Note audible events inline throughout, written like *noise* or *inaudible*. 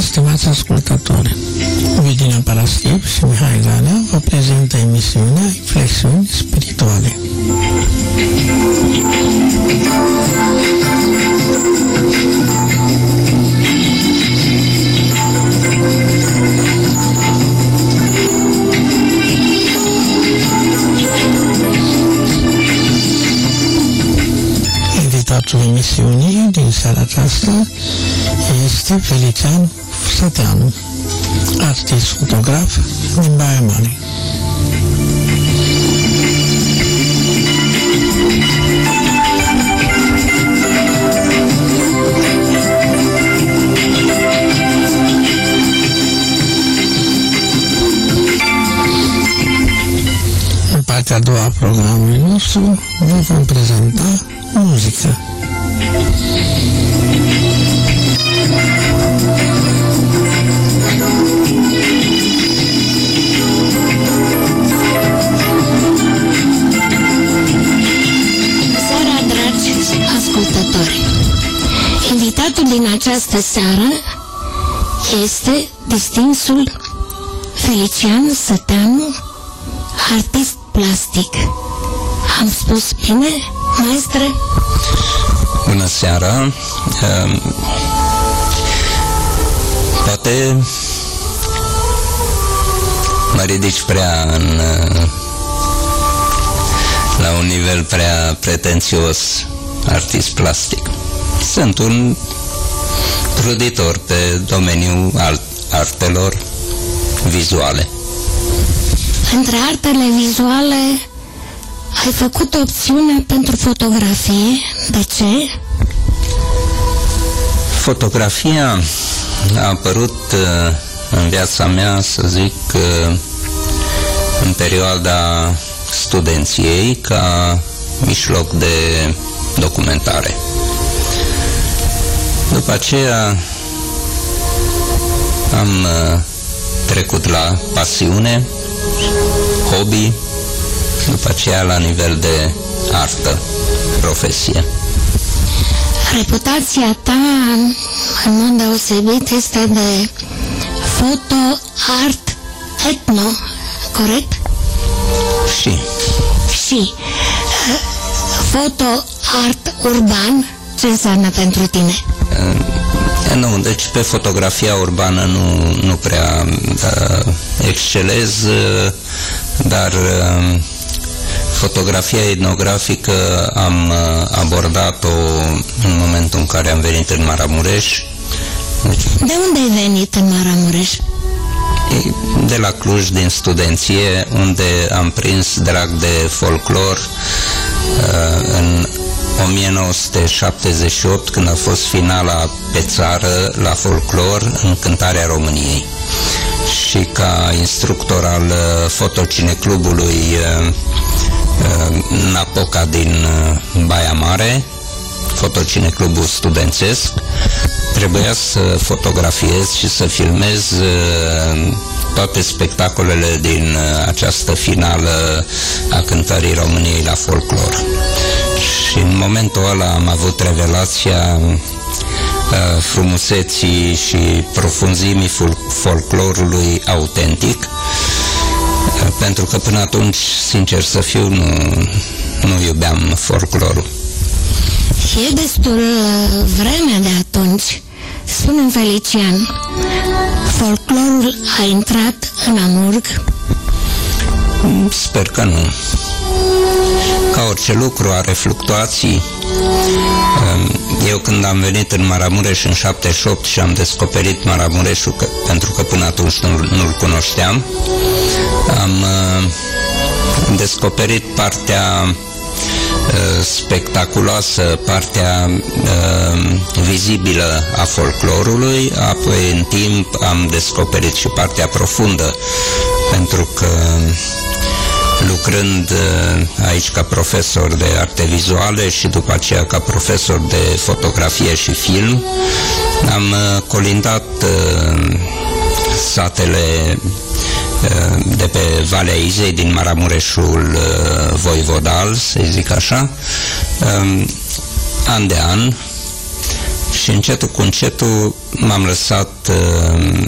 Stimați ascultători! Virginia Parastiv și Mihai Galea vă prezintă emisiunea Inflexiuni Spirituale. Invitatul emisiunii din seara aceasta este Felician Săteanu, artist fotograf din Baia Mare. În partea a doua a programului nostru vă vom prezenta muzică. Ascultători! Invitatul din această seară este distinsul Felician Săteanu, artist plastic. Am spus bine, maestre? Bună seara! Um, Poate mă ridici prea în, uh, la un nivel prea pretențios artist plastic. Sunt un truditor pe domeniul alt, artelor vizuale. Între artele vizuale ai făcut opțiune pentru fotografie. De ce? Fotografia a apărut uh, în viața mea, să zic, uh, în perioada studenției ca mijloc de documentare. După aceea am uh, trecut la pasiune, hobby, după aceea la nivel de artă, profesie. Reputația ta, în mod deosebit, este de foto, art, etno, corect? Și Și uh, foto, art, urban, ce înseamnă pentru tine? Nu, deci pe fotografia urbană nu, nu prea uh, excelez, uh, dar uh, fotografia etnografică am uh, abordat-o în momentul în care am venit în Maramureș, deci, De unde ai venit în Maramureș? e de la Cluj din studenție, unde am prins drag de folclor uh, în 1978, când a fost finala pe țară la folclor în cântarea României. Și ca instructor al uh, fotocineclubului uh, uh, Napoca din uh, Baia Mare, fotocineclubul studențesc, trebuia să fotografiez și să filmez uh, toate spectacolele din această finală a cântării României la folclor. Și în momentul ăla am avut revelația frumuseții și profunzimii folclorului autentic, pentru că până atunci, sincer să fiu, nu, nu iubeam folclorul. E destul vreme de atunci. spune Felician, folclorul a intrat în Amurg? Sper că nu. Ca orice lucru are fluctuații. Eu când am venit în Maramureș în 78 și am descoperit Maramureșul, că, pentru că până atunci nu, nu-l cunoșteam, am uh, descoperit partea uh, spectaculoasă, partea uh, vizibilă a folclorului, apoi în timp am descoperit și partea profundă, pentru că lucrând uh, aici ca profesor de arte vizuale și după aceea ca profesor de fotografie și film. Am uh, colindat uh, satele de pe Valea Izei din Maramureșul Voivodal, să zic așa, um, an de an, și încetul cu încetul m-am lăsat, uh,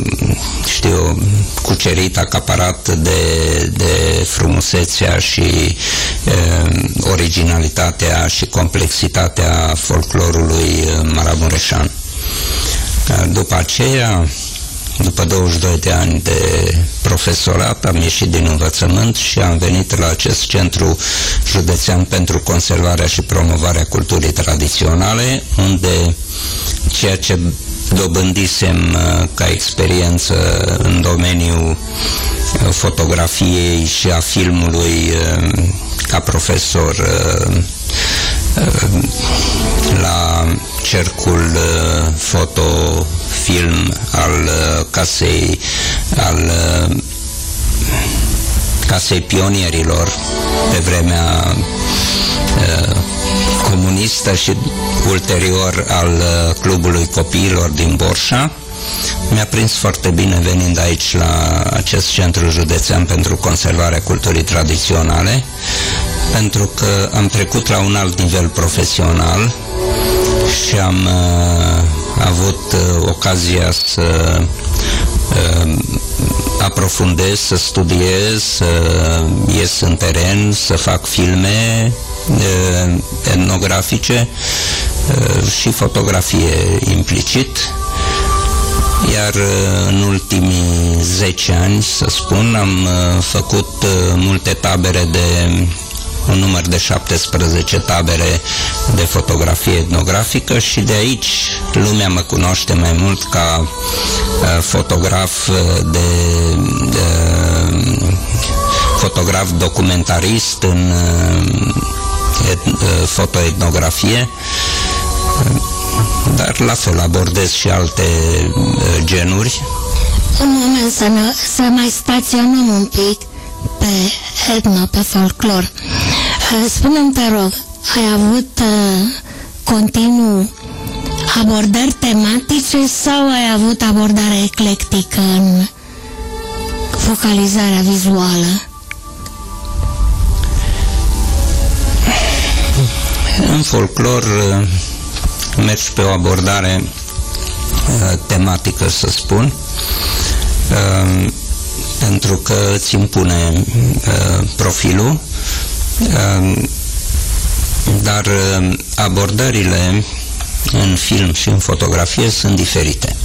știu, cucerit, acaparat de, de frumusețea și uh, originalitatea și complexitatea folclorului uh, maramureșan. După aceea, după 22 de ani de profesorat, am ieșit din învățământ și am venit la acest centru județean pentru conservarea și promovarea culturii tradiționale, unde ceea ce dobândisem uh, ca experiență în domeniul uh, fotografiei și a filmului uh, ca profesor *laughs* la cercul fotofilm al casei al casei pionierilor pe vremea comunistă și ulterior al uh, Clubului Copiilor din Borșa. Mi-a prins foarte bine venind aici la acest centru județean pentru conservarea culturii tradiționale, pentru că am trecut la un alt nivel profesional și am uh, avut uh, ocazia să uh, aprofundez, să studiez, să ies în teren, să fac filme uh, etnografice uh, și fotografie implicit. Iar uh, în ultimii 10 ani, să spun, am uh, făcut uh, multe tabere de un număr de 17 tabere de fotografie etnografică și de aici lumea mă cunoaște mai mult ca uh, fotograf de, de fotograf documentarist în uh, et, uh, fotoetnografie dar la fel abordez și alte genuri. Un moment să, ne, să mai staționăm un pic pe etno, pe folclor. Uh, spune-mi, te rog, ai avut uh, continuu abordări tematice sau ai avut abordare eclectică în focalizarea vizuală? În folclor uh, mergi pe o abordare uh, tematică, să spun, uh, pentru că îți impune uh, profilul, uh, dar uh, abordările în film și în fotografie sunt diferite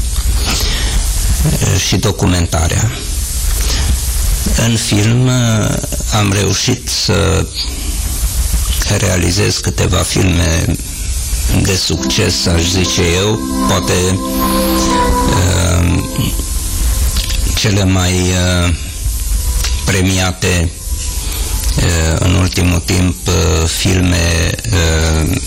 uh, și documentarea. În film uh, am reușit să realizez câteva filme de succes, aș zice eu, poate uh, cele mai uh, premiate uh, în ultimul timp uh, filme uh,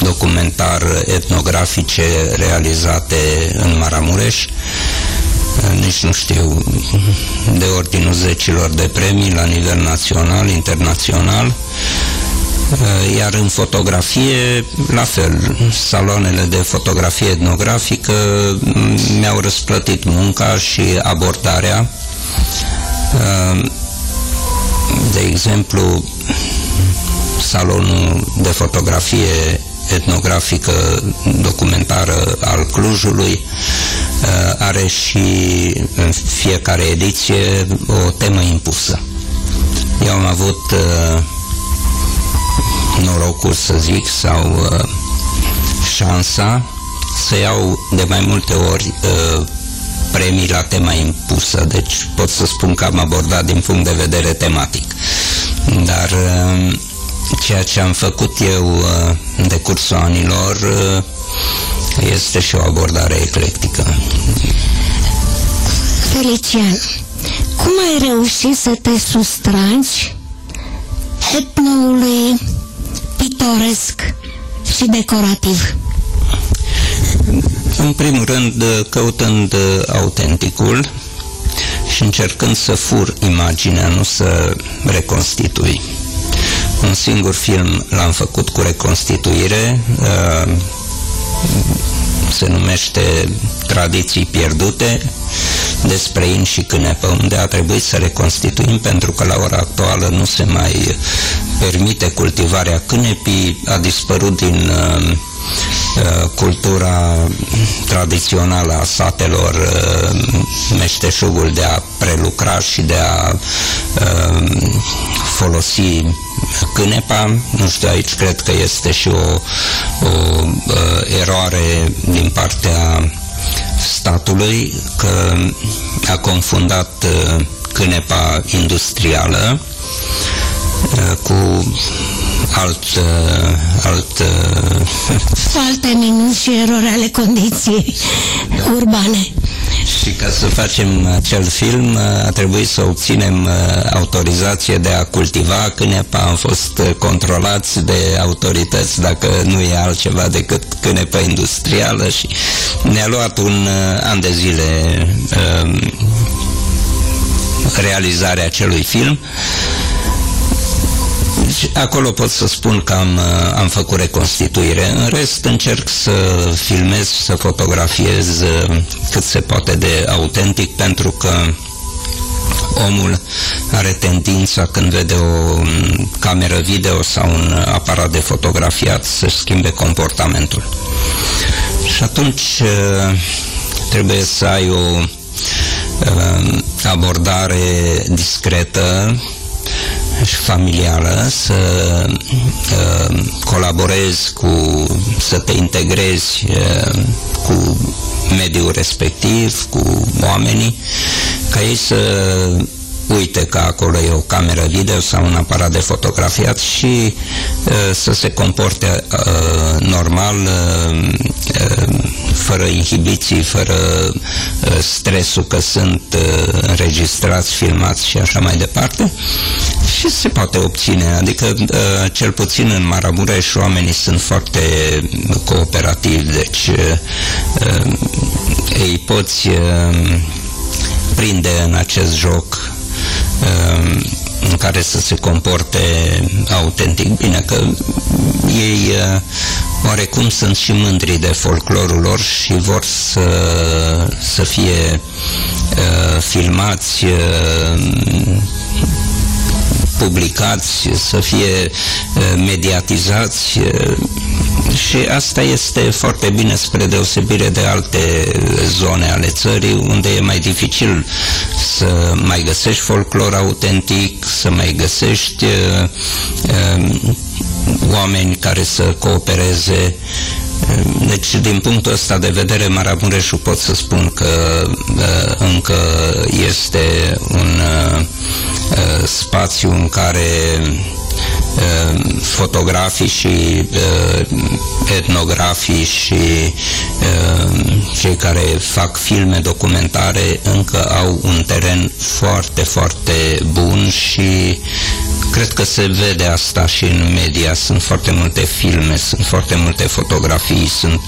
documentar etnografice realizate în Maramureș. Uh, nici nu știu de ordinul zecilor de premii la nivel național, internațional. Uh, iar în fotografie, la fel, saloanele de fotografie etnografică mm, mi-au răsplătit munca și abordarea. Uh, de exemplu, salonul de fotografie etnografică documentară al Clujului uh, are și în fiecare ediție o temă impusă. Eu am avut norocul, să zic, sau uh, șansa să iau de mai multe ori uh, premii la tema impusă, deci pot să spun că am abordat din punct de vedere tematic. Dar uh, ceea ce am făcut eu uh, în decursul anilor uh, este și o abordare eclectică. Felician, cum ai reușit să te sustragi etnoului pitoresc și decorativ? În primul rând, căutând autenticul și încercând să fur imaginea, nu să reconstitui. Un singur film l-am făcut cu reconstituire, uh, se numește Tradiții pierdute, despre in și cânepă, unde a trebuit să reconstituim pentru că la ora actuală nu se mai permite cultivarea cânepii, a dispărut din uh, uh, cultura tradițională a satelor uh, meșteșugul de a prelucra și de a uh, folosi cânepa. Nu știu, aici cred că este și o, o uh, eroare din partea statului că a confundat uh, cânepa industrială uh, cu alt, uh, alt alte minuni și erori ale condiției da. urbane. Și ca să facem acel film a trebuit să obținem autorizație de a cultiva cânepa, am fost controlați de autorități dacă nu e altceva decât cânepa industrială și ne-a luat un an de zile realizarea acelui film deci, acolo pot să spun că am, uh, am făcut reconstituire. În rest, încerc să filmez, să fotografiez uh, cât se poate de autentic, pentru că omul are tendința când vede o um, cameră video sau un aparat de fotografiat să schimbe comportamentul. Și atunci uh, trebuie să ai o abordare discretă și familială, să uh, colaborezi cu, să te integrezi uh, cu mediul respectiv, cu oamenii, ca ei să uite că acolo e o cameră video sau un aparat de fotografiat și uh, să se comporte uh, normal, uh, uh, fără inhibiții, fără uh, stresul că sunt uh, înregistrați, filmați și așa mai departe. Și se poate obține, adică uh, cel puțin în Maramureș oamenii sunt foarte cooperativi, deci uh, uh, ei poți uh, prinde în acest joc Um, în care să se comporte autentic. Bine că ei uh, oarecum sunt și mândri de folclorul lor și vor să, să fie uh, filmați uh, publicați, să fie mediatizați și asta este foarte bine spre deosebire de alte zone ale țării unde e mai dificil să mai găsești folclor autentic, să mai găsești uh, uh, oameni care să coopereze. Deci, din punctul ăsta de vedere, Maramureșul pot să spun că uh, încă este un uh, uh spațiu în care uh, fotografii și uh, etnografii și uh, cei care fac filme documentare încă au un teren foarte, foarte bun și Cred că se vede asta și în media. Sunt foarte multe filme, sunt foarte multe fotografii, sunt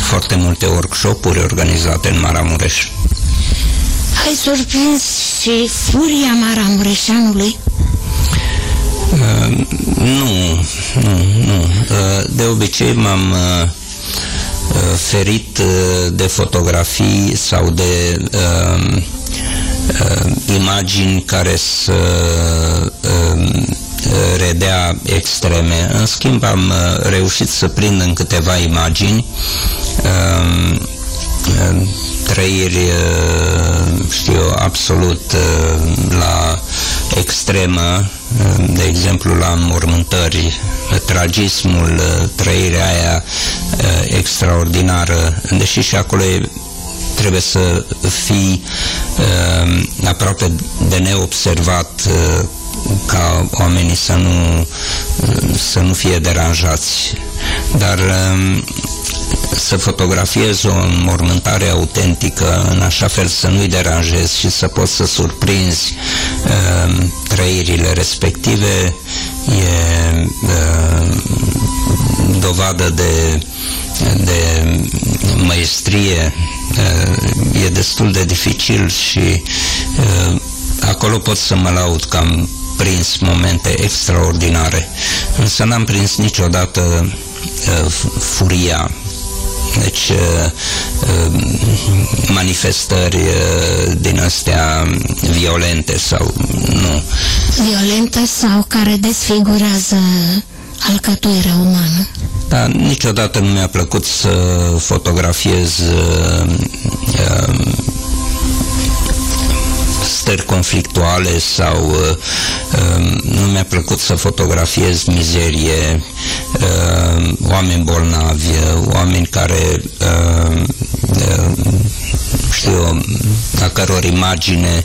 foarte multe workshop-uri organizate în Maramureș. Ai surprins și furia Maramureșanului? Uh, nu, nu, nu. De obicei m-am ferit de fotografii sau de uh, uh, imagini care să uh, redea extreme. În schimb, am reușit să prind în câteva imagini uh, trăiri, știu absolut la extremă, de exemplu la mormântări, tragismul, trăirea aia extraordinară, deși și acolo trebuie să fii aproape de neobservat ca oamenii să nu, să nu fie deranjați. Dar să fotografiez o înmormântare autentică în așa fel să nu-i deranjezi și să poți să surprinzi uh, trăirile respective e uh, dovadă de, de maestrie uh, e destul de dificil și uh, acolo pot să mă laud că am prins momente extraordinare însă n-am prins niciodată uh, furia deci uh, uh, manifestări uh, din astea violente sau nu. Violente sau care desfigurează alcătuirea umană. Da, niciodată nu mi-a plăcut să fotografiez uh, uh, stări conflictuale sau uh, uh, nu mi-a plăcut să fotografiez mizerie, uh, oameni bolnavi, oameni care uh, uh, știu, a căror imagine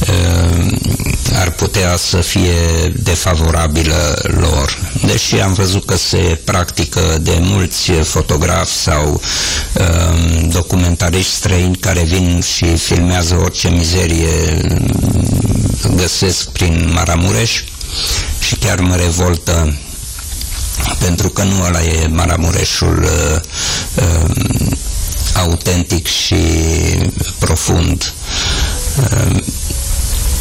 uh, ar putea să fie defavorabilă lor. Deși am văzut că se practică de mulți fotografi sau uh, documentariști străini care vin și filmează orice mizerie găsesc prin Maramureș și chiar mă revoltă pentru că nu ăla e Maramureșul uh, uh, autentic și profund. Uh,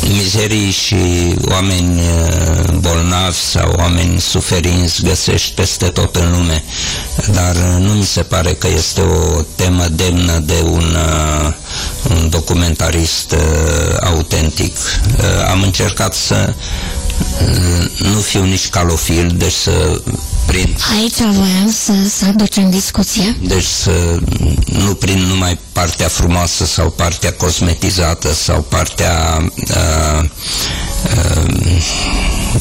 mizerii și oameni uh, bolnavi sau oameni suferinți găsești peste tot în lume, dar uh, nu mi se pare că este o temă demnă de un, uh, un documentarist autentic. Am încercat să nu fiu nici calofil, deci să prind... Aici voiam să, să aducem discuție. Deci să nu prind numai partea frumoasă sau partea cosmetizată sau partea uh, uh,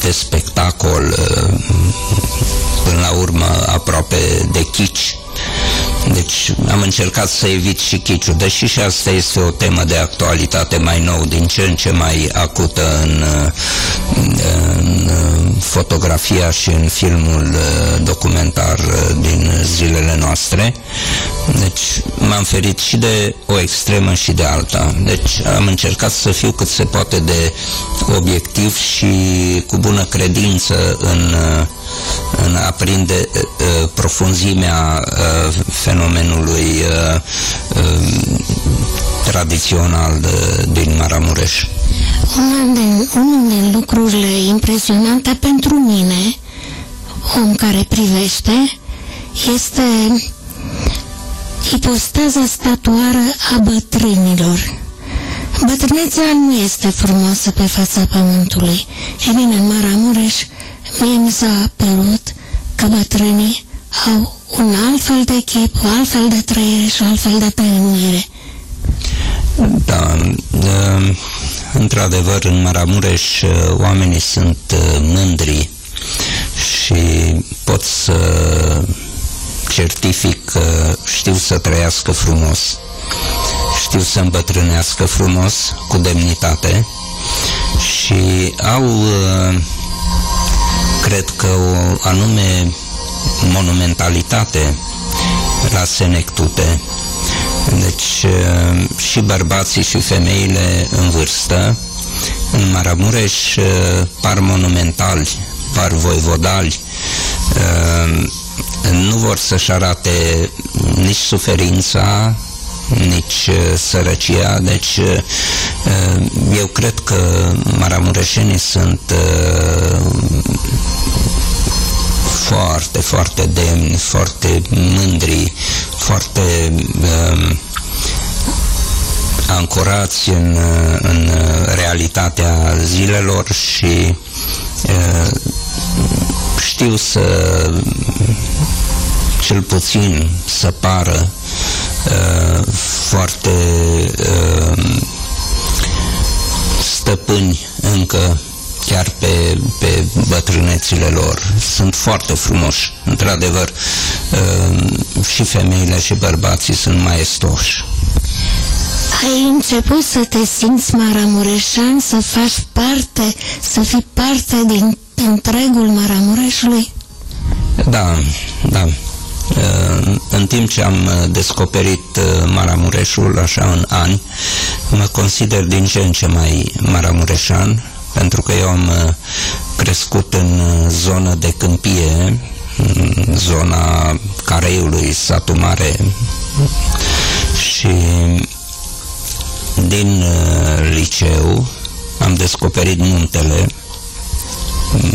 de spectacol, uh, până la urmă aproape de chici. Deci am încercat să evit și chiciul, deși și asta este o temă de actualitate mai nou, din ce în ce mai acută în, în fotografia și în filmul uh, documentar uh, din zilele noastre. Deci m-am ferit și de o extremă și de alta. Deci am încercat să fiu cât se poate de obiectiv și cu bună credință în uh, în a prinde uh, profunzimea uh, fenomenului uh, uh, tradițional de, din Maramureș. Unul din, unul din lucrurile impresionante pentru mine, om care privește, este ipostaza statuară a bătrânilor. Bătrânețea nu este frumoasă pe fața pământului. E bine, în Maramureș mie mi s-a părut că bătrânii au un alt fel de chip, o altfel de trăire și o altfel de trăimire. Da, uh, într-adevăr, în Maramureș uh, oamenii sunt uh, mândri și pot să certific că știu să trăiască frumos, știu să îmbătrânească frumos, cu demnitate și au cred că o anume monumentalitate la senectute. Deci și bărbații și femeile în vârstă în Maramureș par monumentali, par voivodali, nu vor să-și arate nici suferința, nici sărăcia, deci eu cred că maramureșenii sunt foarte, foarte demni, foarte mândri, foarte uh, ancorați în, în realitatea zilelor și uh, știu să cel puțin să pară uh, foarte uh, stăpâni încă chiar pe, pe bătrânețile lor. Sunt foarte frumoși, într-adevăr. Uh, și femeile și bărbații sunt maestoși. Ai început să te simți maramureșan, să faci parte, să fii parte din întregul Maramureșului? Da, da. În timp ce am descoperit Maramureșul, așa în ani, mă consider din ce în ce mai maramureșan, pentru că eu am crescut în zonă de câmpie, în zona Careiului, satul mare, și din liceu am descoperit muntele,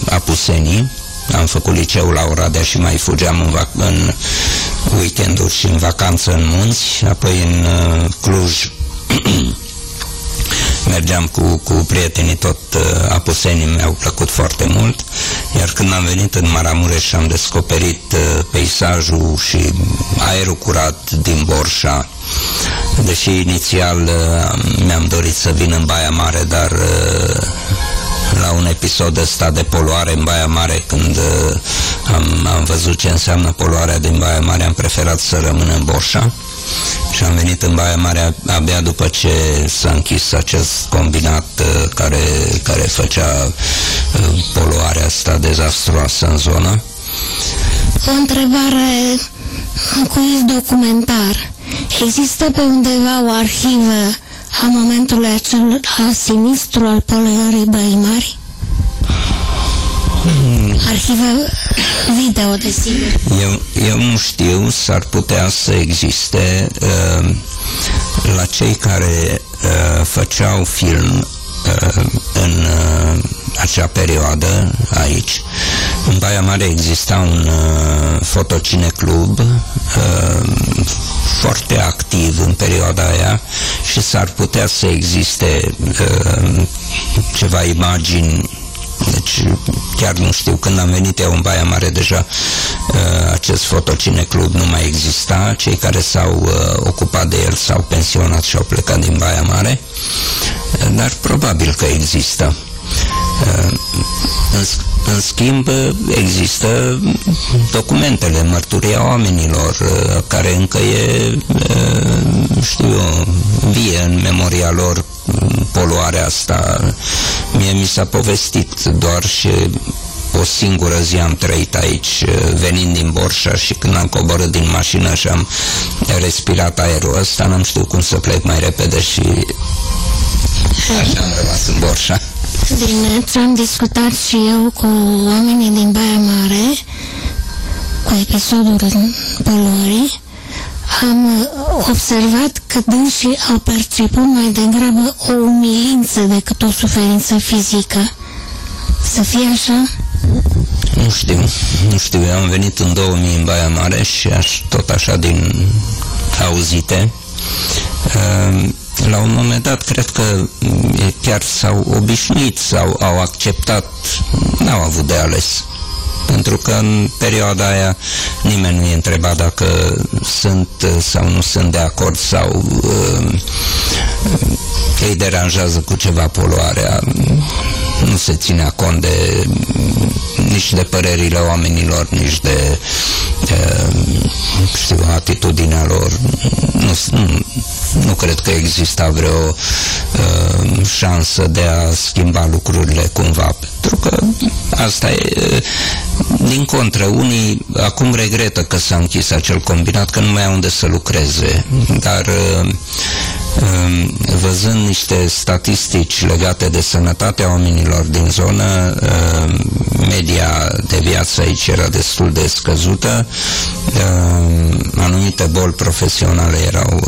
Apusenii, am făcut liceul la Oradea și mai fugeam în, vac- în weekenduri și în vacanță în munți, apoi în uh, Cluj *clears throat* mergeam cu, cu prietenii tot uh, apusenii mi-au plăcut foarte mult, iar când am venit în Maramureș și am descoperit uh, peisajul și aerul curat din Borșa, deși inițial uh, mi-am dorit să vin în Baia Mare, dar uh, la un episod ăsta de poluare în Baia Mare, când uh, am, am văzut ce înseamnă poluarea din Baia Mare, am preferat să rămân în Borșa și am venit în Baia Mare abia după ce s-a închis acest combinat uh, care, care făcea uh, poluarea asta dezastruoasă în zonă. O întrebare cu documentar. Există pe undeva o arhivă a momentului acel a sinistru al poluării Băii Mari? Arhivă video, desigur. Eu, eu nu știu, s-ar putea să existe uh, la cei care uh, făceau film uh, în uh, acea perioadă aici. În Baia Mare exista un uh, fotocineclub uh, foarte activ în perioada aia și s-ar putea să existe uh, ceva imagini deci chiar nu știu, când am venit eu în Baia Mare deja uh, acest fotocineclub nu mai exista, cei care s-au uh, ocupat de el s-au pensionat și au plecat din Baia Mare, uh, dar probabil că există. În, în schimb, există documentele, mărturia oamenilor, care încă e, știu eu, vie în memoria lor poluarea asta. Mie mi s-a povestit doar și o singură zi am trăit aici, venind din Borșa și când am coborât din mașină și am respirat aerul ăsta, n-am știut cum să plec mai repede și așa am rămas în Borșa. Din ce am discutat și eu cu oamenii din Baia Mare, cu episodul poluării, am observat că dânsii au perceput mai degrabă o umilință decât o suferință fizică. Să fie așa? Nu știu, nu știu. Eu am venit în 2000 în Baia Mare și aș, tot așa din auzite. Ehm, la un moment dat, cred că chiar s-au obișnuit sau au acceptat, n-au avut de ales pentru că în perioada aia nimeni nu e întrebat dacă sunt sau nu sunt de acord sau uh, îi deranjează cu ceva poluarea. Nu se ținea cont de nici de părerile oamenilor, nici de uh, știu, atitudinea lor. Nu, nu, nu cred că exista vreo uh, șansă de a schimba lucrurile cumva, pentru că asta e din contră, unii acum regretă că s-a închis acel combinat, că nu mai au unde să lucreze, dar uh, um, văzând niște statistici legate de sănătatea oamenilor din zonă, uh, media de viață aici era destul de scăzută, uh, anumite boli profesionale erau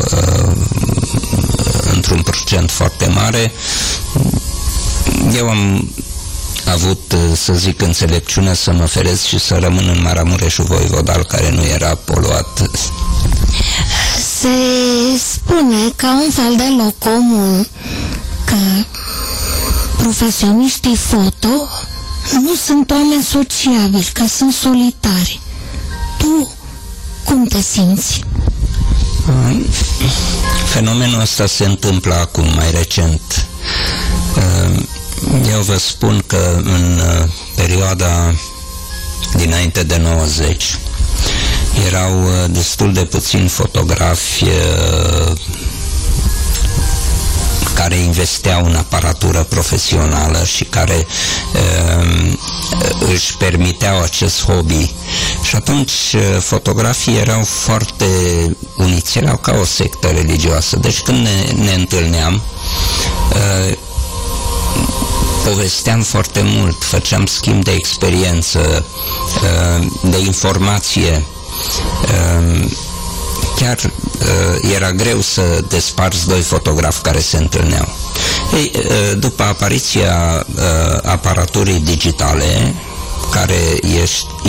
într-un procent foarte mare. Eu am avut, să zic, înțelepciune să mă ferez și să rămân în Maramureșul Voivodal, care nu era poluat. Se spune ca un fel de loc comun că profesioniștii foto nu sunt oameni sociabili, că sunt solitari. Tu cum te simți? Fenomenul ăsta se întâmplă acum, mai recent. Eu vă spun că în uh, perioada dinainte de 90 erau uh, destul de puțini fotografi uh, care investeau în aparatură profesională și care uh, își permiteau acest hobby. Și atunci uh, fotografii erau foarte uniți, erau ca o sectă religioasă. Deci când ne, ne întâlneam, uh, povesteam foarte mult, făceam schimb de experiență, uh, de informație. Uh, chiar uh, era greu să desparți doi fotografi care se întâlneau. Ei, după apariția aparaturii digitale, care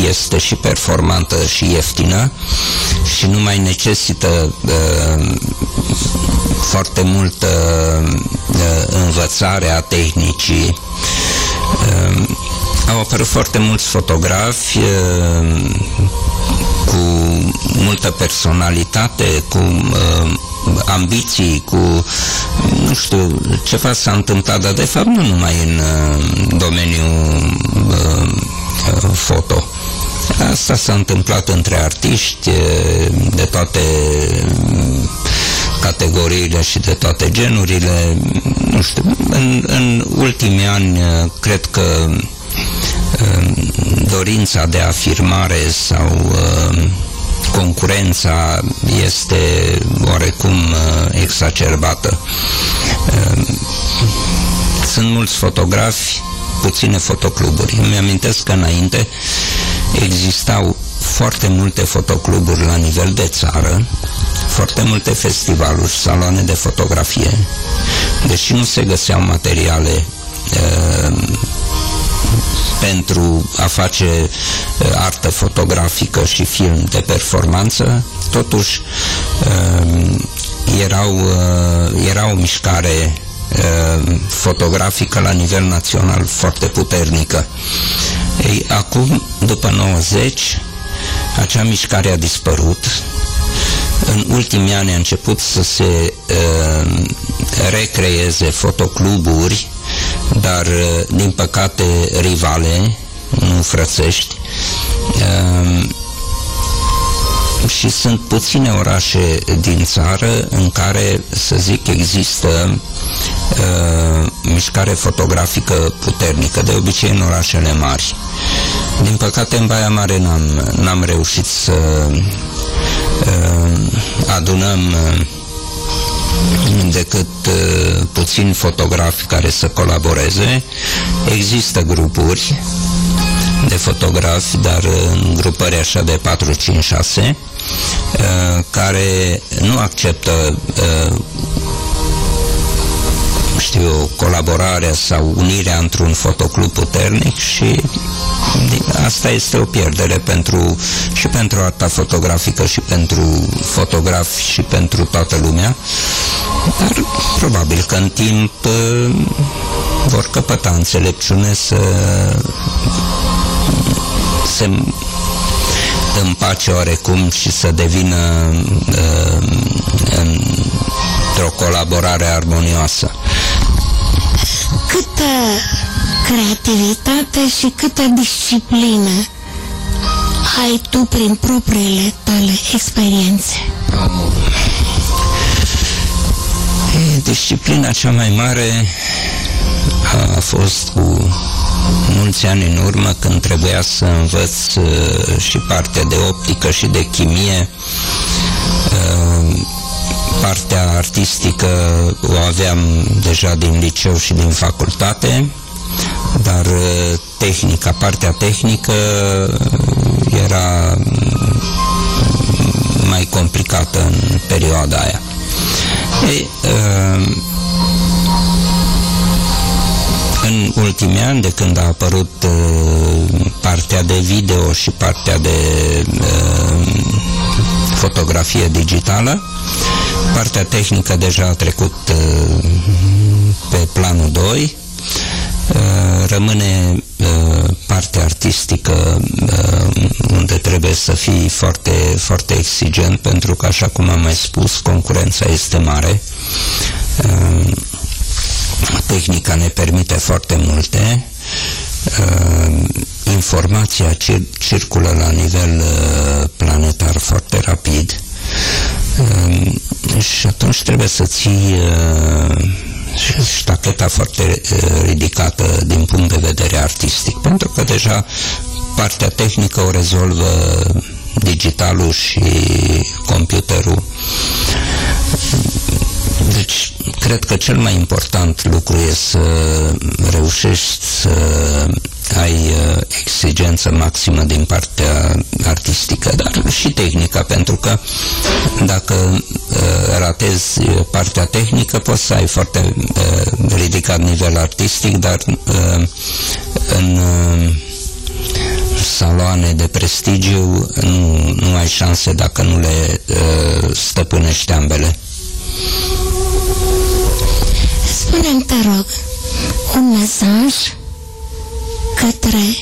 este și performantă și ieftină și nu mai necesită uh, foarte multă uh, învățare a tehnicii. Uh, au apărut foarte mulți fotografi uh, cu multă personalitate, cu uh, ambiții, cu nu știu, ceva s-a întâmplat, dar de fapt nu numai în uh, domeniul uh, foto. Asta s-a întâmplat între artiști de toate categoriile și de toate genurile. Nu știu, în, în ultimii ani cred că dorința de afirmare sau concurența este oarecum exacerbată. Sunt mulți fotografi puține fotocluburi. Îmi amintesc că înainte existau foarte multe fotocluburi la nivel de țară, foarte multe festivaluri, saloane de fotografie, deși nu se găseau materiale uh, pentru a face uh, artă fotografică și film de performanță, totuși uh, erau, uh, era o mișcare Uh, fotografică la nivel național foarte puternică. Ei, acum, după 90, acea mișcare a dispărut. În ultimii ani a început să se uh, recreeze fotocluburi, dar, uh, din păcate, rivale, nu frățești. Uh, și sunt puține orașe din țară în care, să zic, există uh, mișcare fotografică puternică, de obicei în orașele mari. Din păcate, în Baia Mare n-am, n-am reușit să uh, adunăm uh, decât uh, puțini fotografi care să colaboreze. Există grupuri de fotografi, dar în grupări așa de 4, 5, 6, care nu acceptă uh, știu, colaborarea sau unirea într-un fotoclub puternic și asta este o pierdere pentru, și pentru arta fotografică și pentru fotografi și pentru toată lumea, dar probabil că în timp uh, vor căpăta înțelepciune să se împace oarecum și să devină uh, într-o colaborare armonioasă. Câtă creativitate și câtă disciplină ai tu prin propriile tale experiențe? Disciplina cea mai mare a fost cu mulți ani în urmă când trebuia să învăț uh, și partea de optică și de chimie uh, partea artistică o aveam deja din liceu și din facultate dar uh, tehnica, partea tehnică era mai complicată în perioada aia. Ei, în în ultimii ani, de când a apărut uh, partea de video și partea de uh, fotografie digitală, partea tehnică deja a trecut uh, pe planul 2, uh, rămâne uh, partea artistică uh, unde trebuie să fii foarte, foarte exigent pentru că, așa cum am mai spus, concurența este mare. Uh, tehnica ne permite foarte multe. Uh, informația cir circulă la nivel uh, planetar foarte rapid uh, și atunci trebuie să ții ștacheta foarte ridicată din punct de vedere artistic, pentru că deja partea tehnică o rezolvă digitalul și computerul. Deci, cred că cel mai important lucru e să reușești să ai uh, exigență maximă din partea artistică, dar și tehnică, pentru că dacă uh, ratezi partea tehnică, poți să ai foarte uh, ridicat nivel artistic, dar în saloane de prestigiu nu, nu ai șanse dacă nu le stăpânești ambele. Spune-mi, te rog, un mesaj către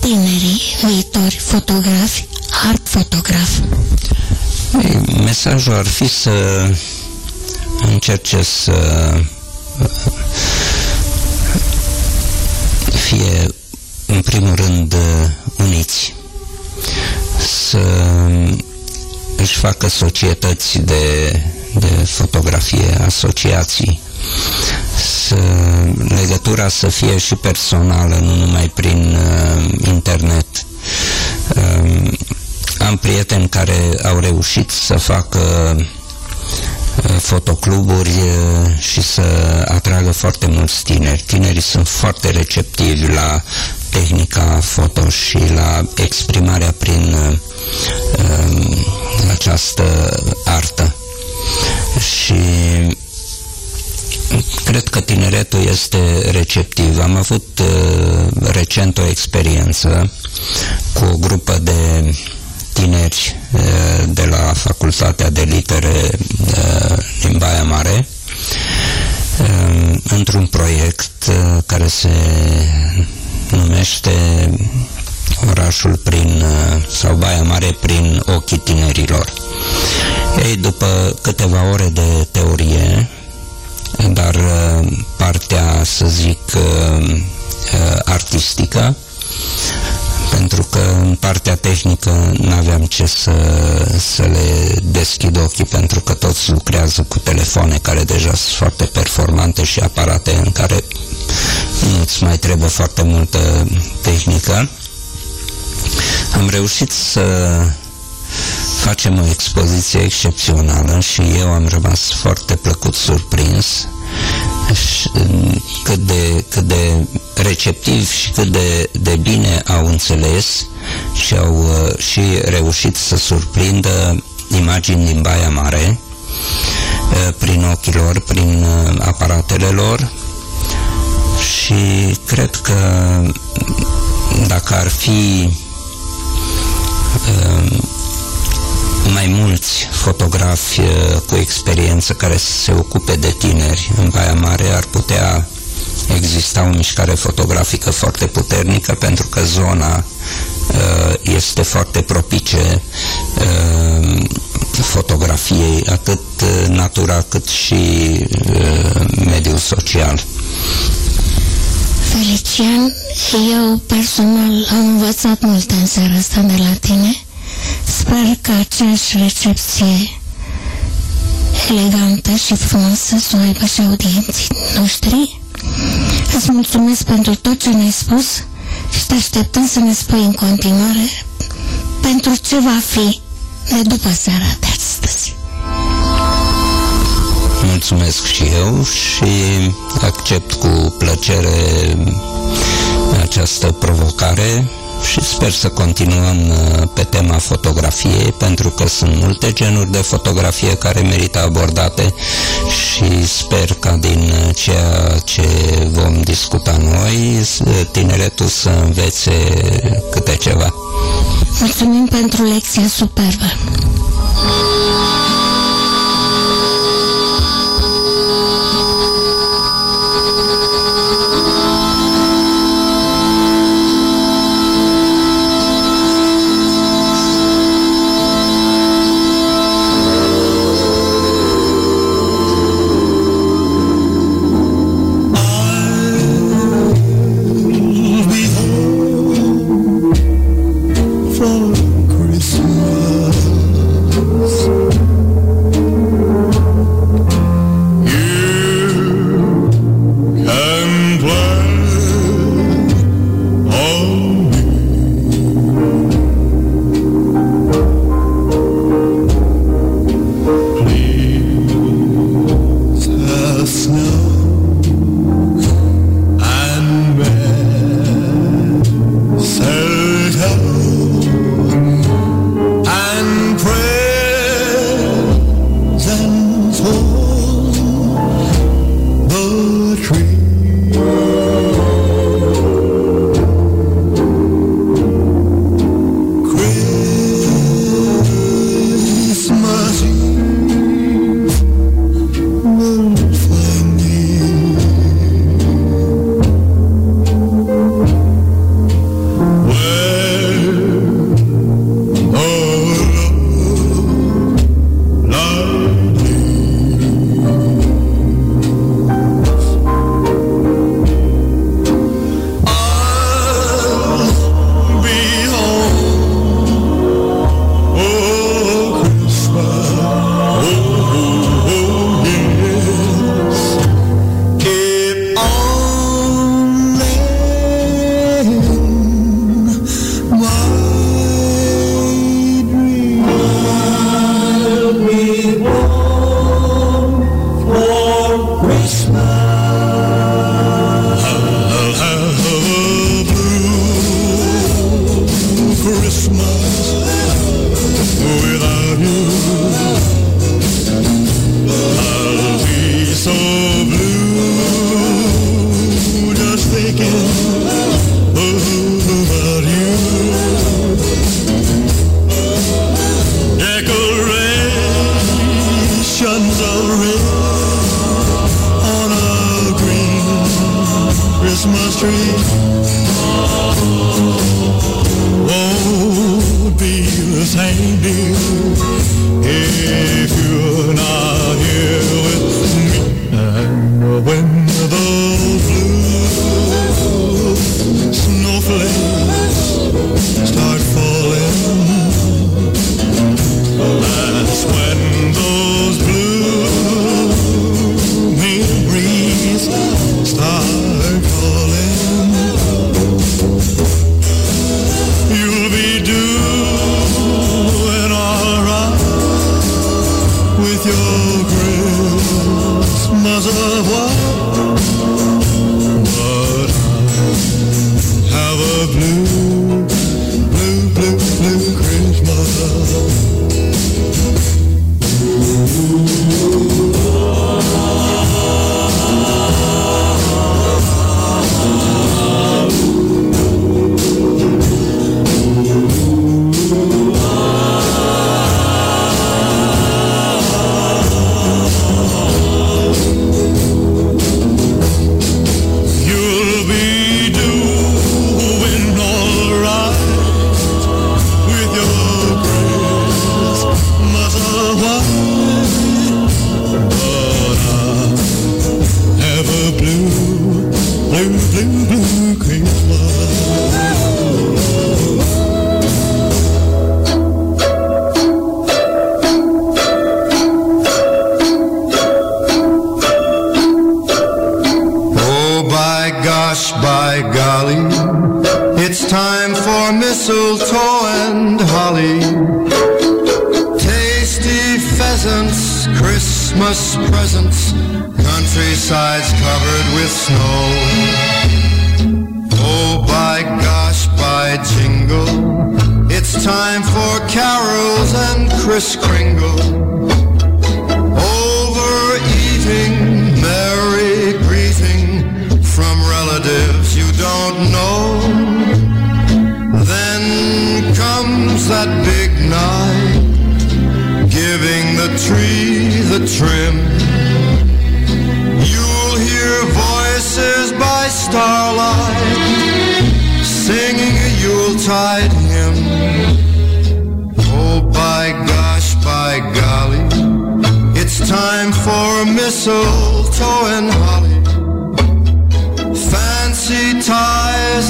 tinerii viitori fotografi, art fotograf. Mesajul ar fi să încerce să fie în primul rând uniți, să își facă societăți de, de fotografie, asociații, să, legătura să fie și personală, nu numai prin uh, internet. Uh, am prieteni care au reușit să facă uh, fotocluburi uh, și să atragă foarte mulți tineri. Tinerii sunt foarte receptivi la tehnica foto și la exprimarea prin uh, uh această tineretul este receptiv. Am avut uh, recent o experiență cu o grupă de tineri uh, de la Facultatea de Litere uh, din Baia Mare uh, într-un proiect uh, care se numește orașul prin, uh, sau Baia Mare prin ochii tinerilor. Ei, după câteva ore de teorie, dar uh, partea, să zic, uh, uh, artistică, pentru că în partea tehnică nu aveam ce să, să le deschid ochii, pentru că toți lucrează cu telefoane care deja sunt foarte performante și aparate în care nu-ți mai trebuie foarte multă tehnică. Am reușit să facem o expoziție excepțională și eu am rămas foarte plăcut surprins cât de, cât de receptiv și cât de, de bine au înțeles și au uh, și reușit să surprindă imagini din Baia Mare uh, prin ochii lor, prin uh, aparatele lor. Și cred că dacă ar fi mai mulți fotografi uh, cu experiență care să se ocupe de tineri în Baia Mare ar putea exista o mișcare fotografică foarte puternică pentru că zona uh, este foarte propice uh, fotografiei, atât natura cât și mediul social. Felician, eu personal am învățat multe în seara asta de la tine Sper că aceeași recepție elegantă și frumoasă să o aibă și audienții noștri. Îți mulțumesc pentru tot ce ne-ai spus și te așteptăm să ne spui în continuare pentru ce va fi de după seara de astăzi. Mulțumesc și eu și accept cu plăcere această provocare și sper să continuăm uh, pe tema fotografiei pentru că sunt multe genuri de fotografie care merită abordate și sper ca din uh, ceea ce vom discuta noi tineretul să învețe câte ceva. Mulțumim pentru lecția superbă!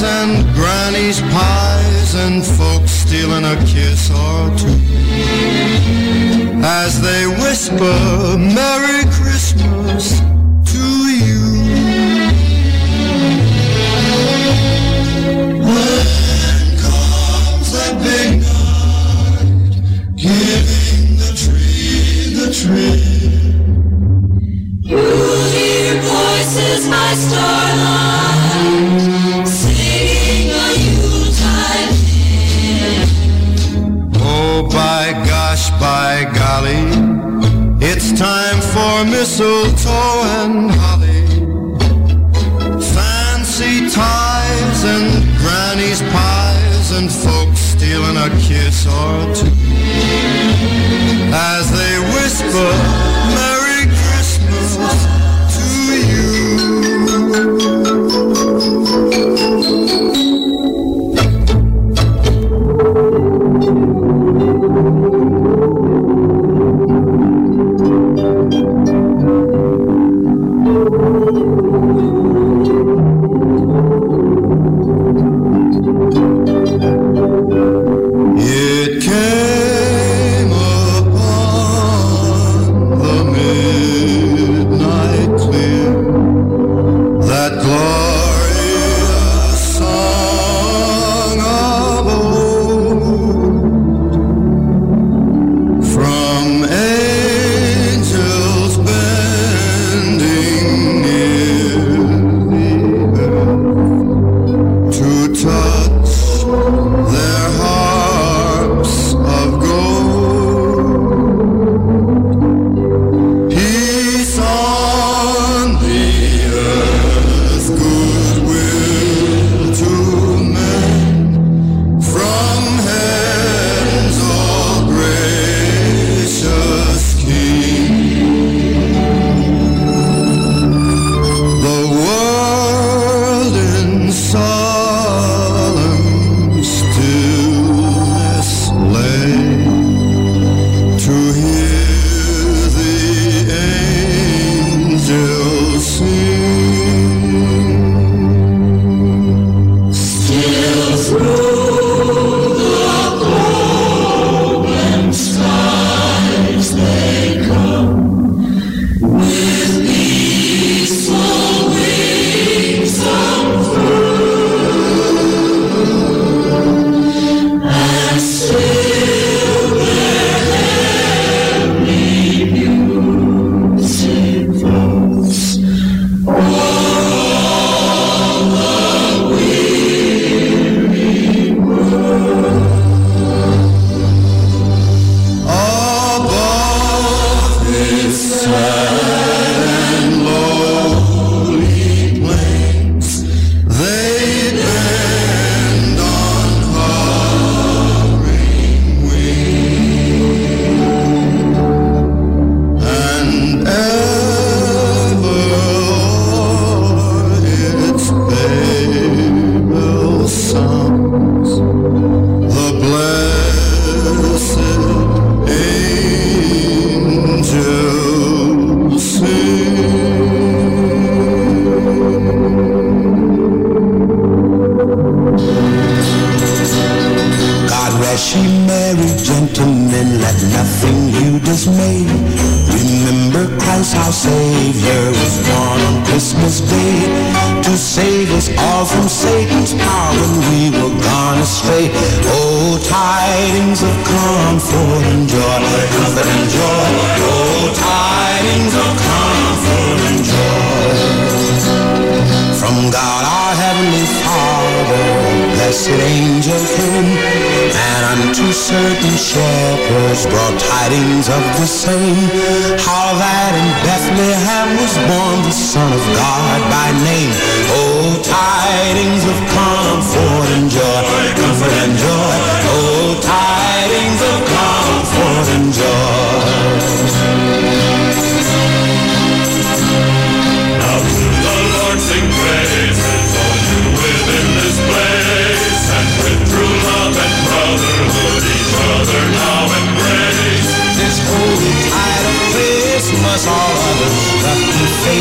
and granny's pies and folks stealing a kiss or two. As they whisper Merry Christmas mistletoe and holly, fancy ties and granny's pies and folks stealing a kiss or two.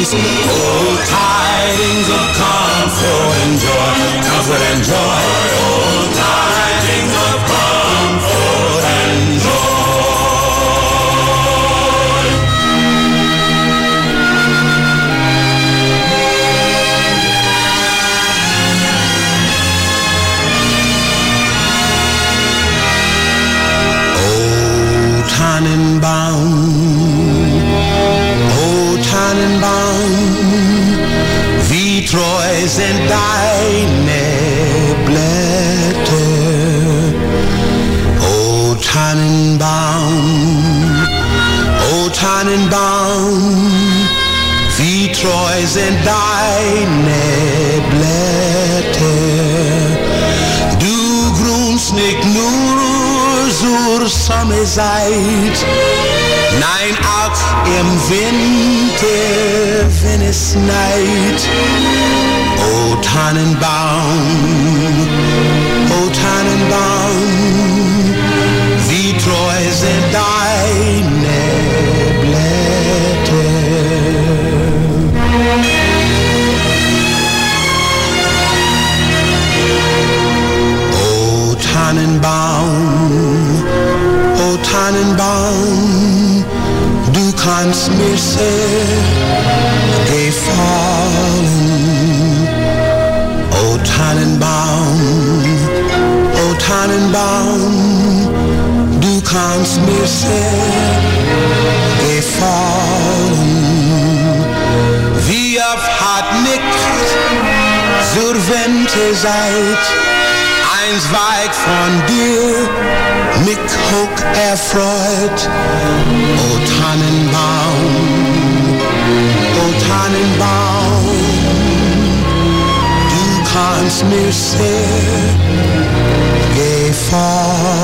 To face. Oh, tidings of comfort and joy, comfort and joy. Oh, deine Blätter. Du grunst nicht nur zur Sommerzeit, nein auch im Winter, wenn es schneit. O Tannenbaum, o Tannenbaum, wie treu sind deine Tannenbaum, o Tannenbaum, du kannst mir sehr gefallen. O Tannenbaum, o Tannenbaum, du kannst mir sehr gefallen. Wie oft hat nicht zur Winterzeit eins weit von dir mich hoch erfreut. O Tannenbaum, o Tannenbaum, du kannst mir sehr gefallen.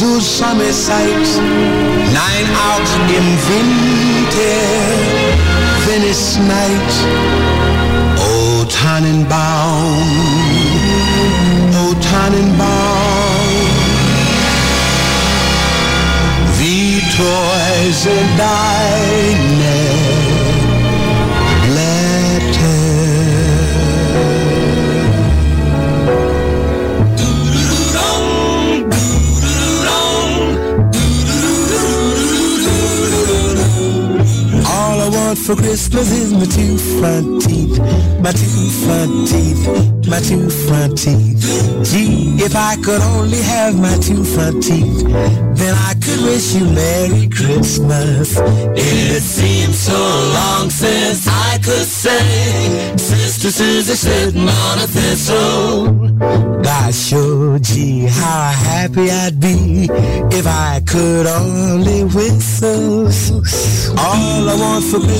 Zur Sommerzeit, nein auch im Winter, wenn es schneit. O Tannenbaum, o Tannenbaum, wie treu sind deine want for Christmas is my two front teeth, my two front teeth, my two front teeth. Gee, if I could only have my two front teeth, then I could wish you Merry Christmas. It seems so long since I could say, Sister Susie sitting on a thistle. Gosh, oh gee, how happy I'd be if I could only whistle. All I want for Christmas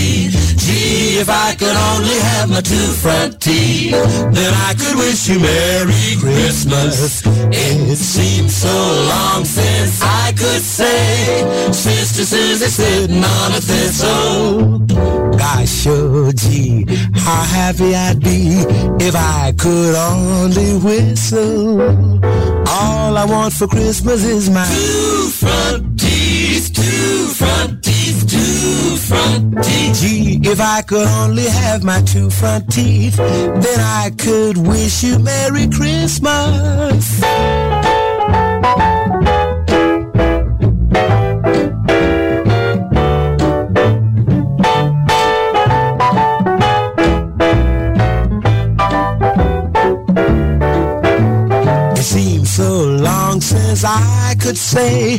Teeth. Gee, if I could only have my two front teeth, then I could wish you Merry Christmas. It seems so long since I could say, Sister Susie sitting on a thistle. Gosh, oh gee, how happy I'd be if I could only whistle. All I want for Christmas is my Two front teeth, two front teeth, two front teeth. Gee, if I could only have my two front teeth, then I could wish you Merry Christmas. It seems so long since I could say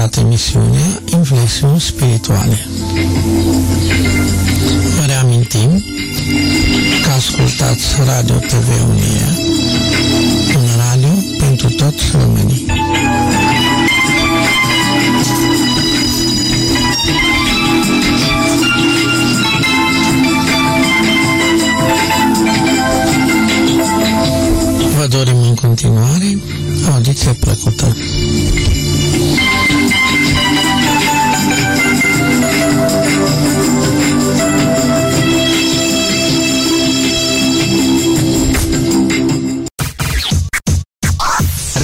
Prezentat emisiunea Inflexiuni Spirituale. Vă reamintim că ascultați Radio TV Unie, un radio pentru toți românii. Vă dorim în continuare audiție plăcută.